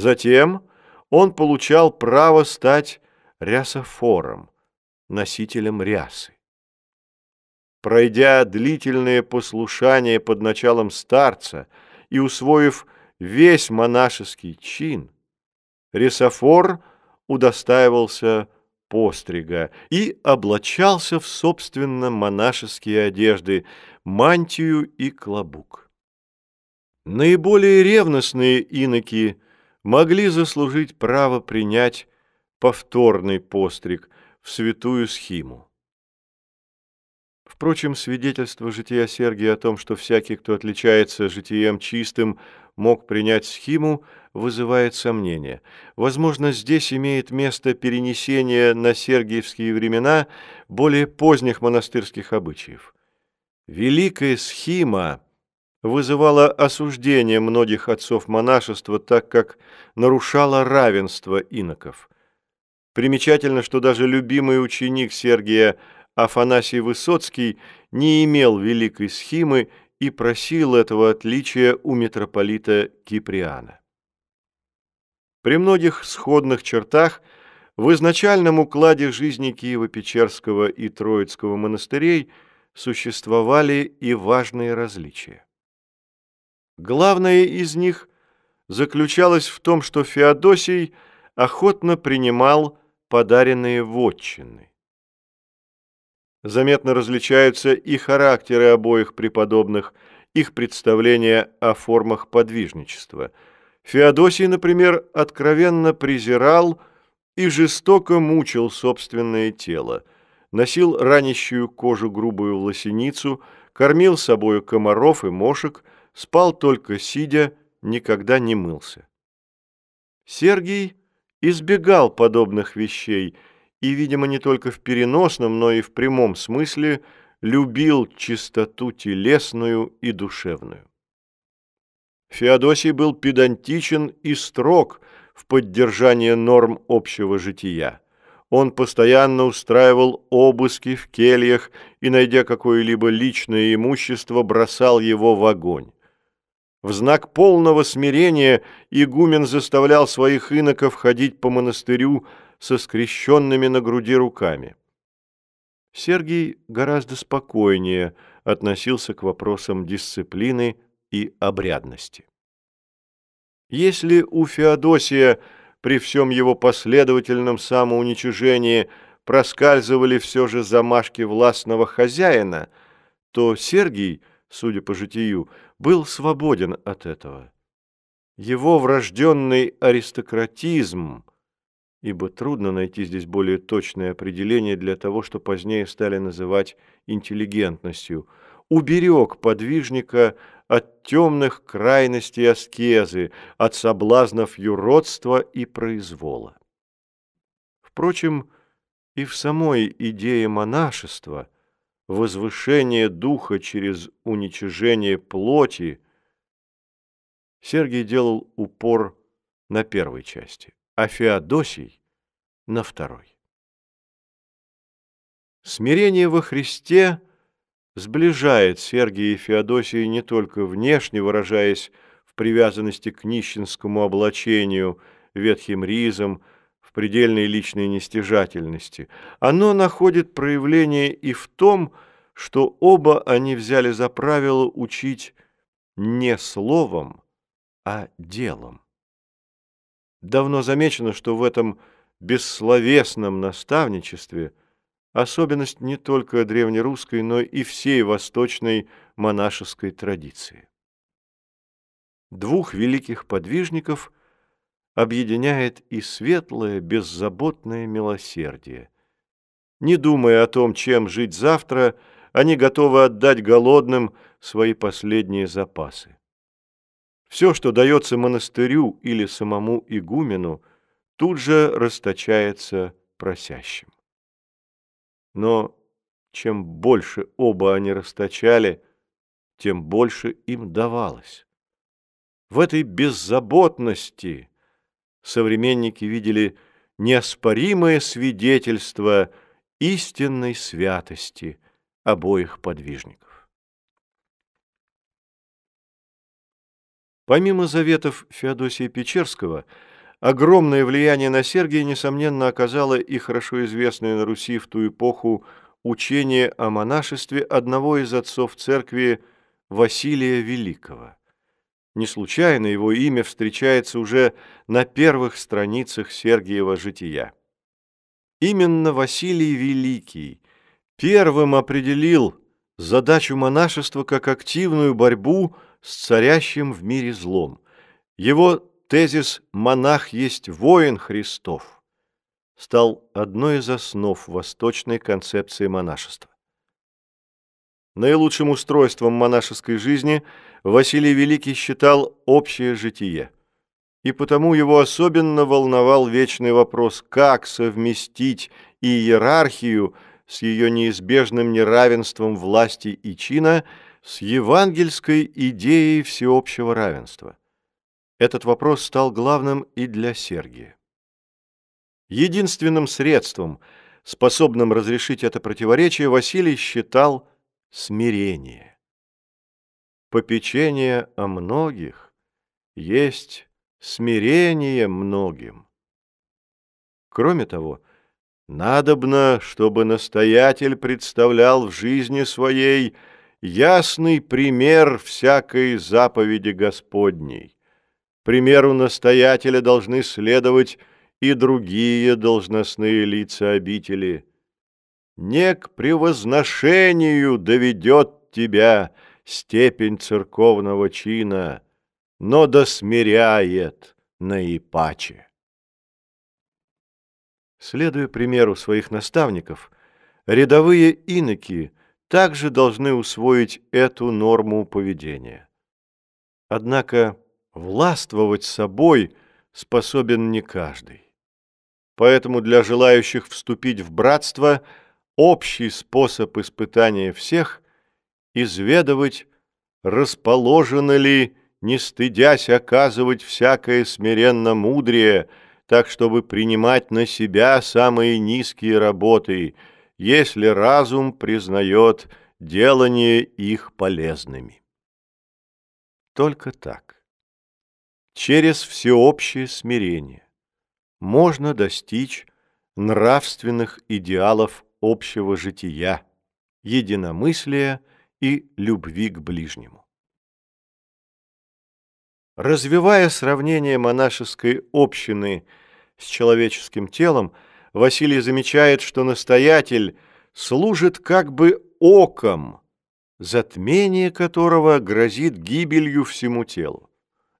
Затем он получал право стать рясофором, носителем рясы. Пройдя длительное послушание под началом старца и усвоив весь монашеский чин, ресофор удостаивался пострига и облачался в собственно монашеские одежды, мантию и клобук. Наиболее ревностные иноки могли заслужить право принять повторный постриг в святую схиму. Впрочем, свидетельство жития Сергия о том, что всякий, кто отличается житием чистым, мог принять схиму, вызывает сомнения. Возможно, здесь имеет место перенесение на сергиевские времена более поздних монастырских обычаев. Великая схима вызывала осуждение многих отцов монашества, так как нарушала равенство иноков. Примечательно, что даже любимый ученик Сергия Афанасий Высоцкий не имел великой схимы и просил этого отличия у митрополита Киприана. При многих сходных чертах в изначальном укладе жизни Киева-Печерского и Троицкого монастырей существовали и важные различия. Главное из них заключалось в том, что Феодосий охотно принимал подаренные вотчины. Заметно различаются и характеры обоих преподобных, их представления о формах подвижничества. Феодосий, например, откровенно презирал и жестоко мучил собственное тело, носил ранящую кожу грубую лосиницу, кормил собою комаров и мошек, спал только сидя, никогда не мылся. Сергий избегал подобных вещей – и, видимо, не только в переносном, но и в прямом смысле любил чистоту телесную и душевную. Феодосий был педантичен и строг в поддержании норм общего жития. Он постоянно устраивал обыски в кельях и, найдя какое-либо личное имущество, бросал его в огонь. В знак полного смирения игумен заставлял своих иноков ходить по монастырю со скрещенными на груди руками. Сергий гораздо спокойнее относился к вопросам дисциплины и обрядности. Если у Феодосия при всем его последовательном самоуничижении проскальзывали все же замашки властного хозяина, то Сергий, судя по житию, был свободен от этого. Его врожденный аристократизм ибо трудно найти здесь более точное определение для того, что позднее стали называть интеллигентностью, уберег подвижника от темных крайностей аскезы, от соблазнов юродства и произвола. Впрочем, и в самой идее монашества возвышение духа через уничижение плоти Сергий делал упор на первой части а Феодосий – на второй. Смирение во Христе сближает Сергия и Феодосия не только внешне, выражаясь в привязанности к нищенскому облачению, ветхим ризам, в предельной личной нестяжательности. Оно находит проявление и в том, что оба они взяли за правило учить не словом, а делом. Давно замечено, что в этом бессловесном наставничестве особенность не только древнерусской, но и всей восточной монашеской традиции. Двух великих подвижников объединяет и светлое, беззаботное милосердие. Не думая о том, чем жить завтра, они готовы отдать голодным свои последние запасы. Все, что дается монастырю или самому игумену, тут же расточается просящим. Но чем больше оба они расточали, тем больше им давалось. В этой беззаботности современники видели неоспоримое свидетельство истинной святости обоих подвижников. Помимо заветов Феодосия Печерского, огромное влияние на Сергия, несомненно, оказало и хорошо известное на Руси в ту эпоху учение о монашестве одного из отцов церкви Василия Великого. Не случайно его имя встречается уже на первых страницах Сергиева жития. Именно Василий Великий первым определил задачу монашества как активную борьбу с царящим в мире злом. Его тезис «монах есть воин Христов» стал одной из основ восточной концепции монашества. Наилучшим устройством монашеской жизни Василий Великий считал общее житие. И потому его особенно волновал вечный вопрос, как совместить иерархию с ее неизбежным неравенством власти и чина с евангельской идеей всеобщего равенства. Этот вопрос стал главным и для Сергия. Единственным средством, способным разрешить это противоречие, Василий считал смирение. Попечение о многих есть смирение многим. Кроме того, надобно, чтобы настоятель представлял в жизни своей ясный пример всякой заповеди Господней. Примеру настоятеля должны следовать и другие должностные лица обители – не к превозношению доведет тебя степень церковного чина, но досмиряет наипаче. Следуя примеру своих наставников, рядовые иноки также должны усвоить эту норму поведения. Однако властвовать собой способен не каждый. Поэтому для желающих вступить в братство – общий способ испытания всех – изведывать, расположено ли, не стыдясь оказывать всякое смиренно мудрее, так, чтобы принимать на себя самые низкие работы, если разум признает делание их полезными. Только так, через всеобщее смирение, можно достичь нравственных идеалов общего жития, единомыслия и любви к ближнему. Развивая сравнение монашеской общины с человеческим телом, Василий замечает, что настоятель служит как бы оком, затмение которого грозит гибелью всему телу.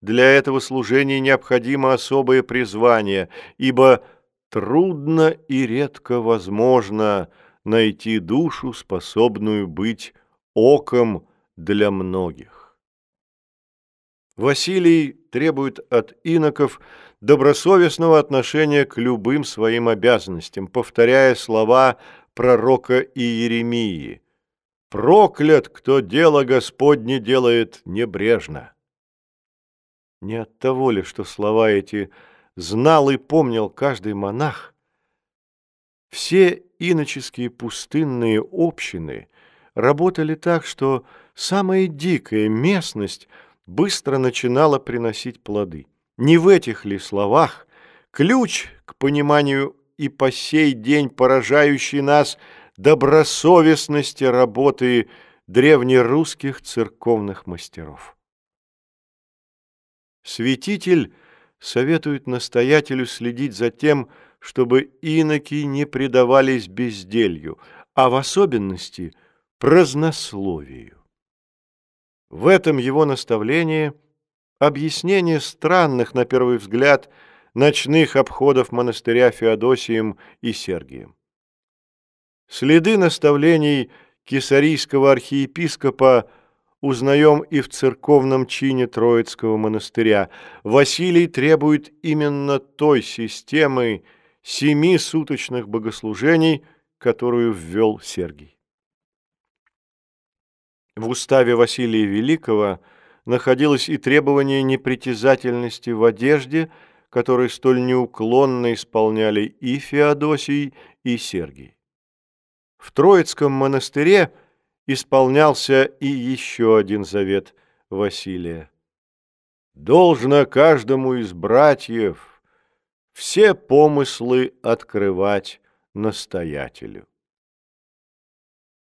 Для этого служения необходимо особое призвание, ибо трудно и редко возможно найти душу, способную быть оком для многих. Василий требует от иноков добросовестного отношения к любым своим обязанностям, повторяя слова пророка Иеремии «Проклят, кто дело Господне делает небрежно». Не от того ли, что слова эти – знал и помнил каждый монах, все иноческие пустынные общины работали так, что самая дикая местность быстро начинала приносить плоды. Не в этих ли словах ключ к пониманию и по сей день поражающий нас добросовестности работы древнерусских церковных мастеров. Святитель – советует настоятелю следить за тем, чтобы иноки не предавались безделью, а в особенности празднословию. В этом его наставлении объяснение странных, на первый взгляд, ночных обходов монастыря Феодосием и Сергием. Следы наставлений кесарийского архиепископа узнаем и в церковном чине Троицкого монастыря. Василий требует именно той системы семи суточных богослужений, которую ввел Сергий. В уставе Василия Великого находилось и требование непритязательности в одежде, которые столь неуклонно исполняли и Феодосий, и Сергий. В Троицком монастыре – исполнялся и еще один завет Василия. должно каждому из братьев все помыслы открывать настоятелю.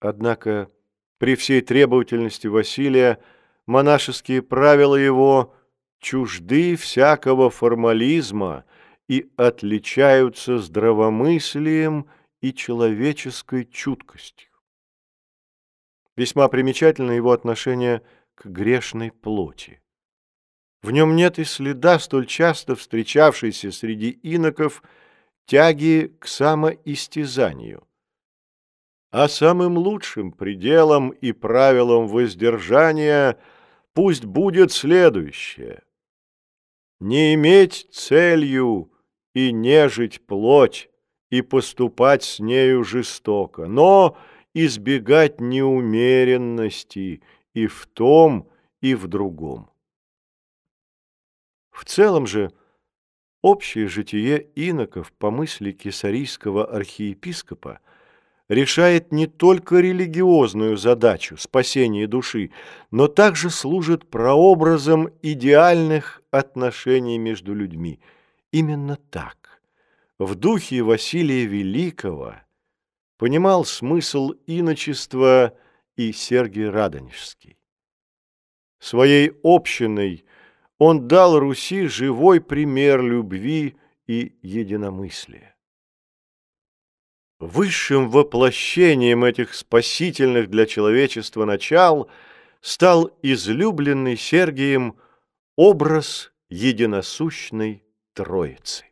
Однако при всей требовательности Василия монашеские правила его чужды всякого формализма и отличаются здравомыслием и человеческой чуткостью. Весьма примечательно его отношение к грешной плоти. В нем нет и следа столь часто встречавшейся среди иноков тяги к самоистязанию. А самым лучшим пределом и правилом воздержания пусть будет следующее. Не иметь целью и нежить плоть, и поступать с нею жестоко, но избегать неумеренности и в том, и в другом. В целом же общее житие иноков по мысли кесарийского архиепископа решает не только религиозную задачу спасения души, но также служит прообразом идеальных отношений между людьми. Именно так, в духе Василия Великого, понимал смысл иночества и Сергий Радонежский. Своей общиной – он дал Руси живой пример любви и единомыслия. Высшим воплощением этих спасительных для человечества начал стал излюбленный Сергием образ единосущной Троицы.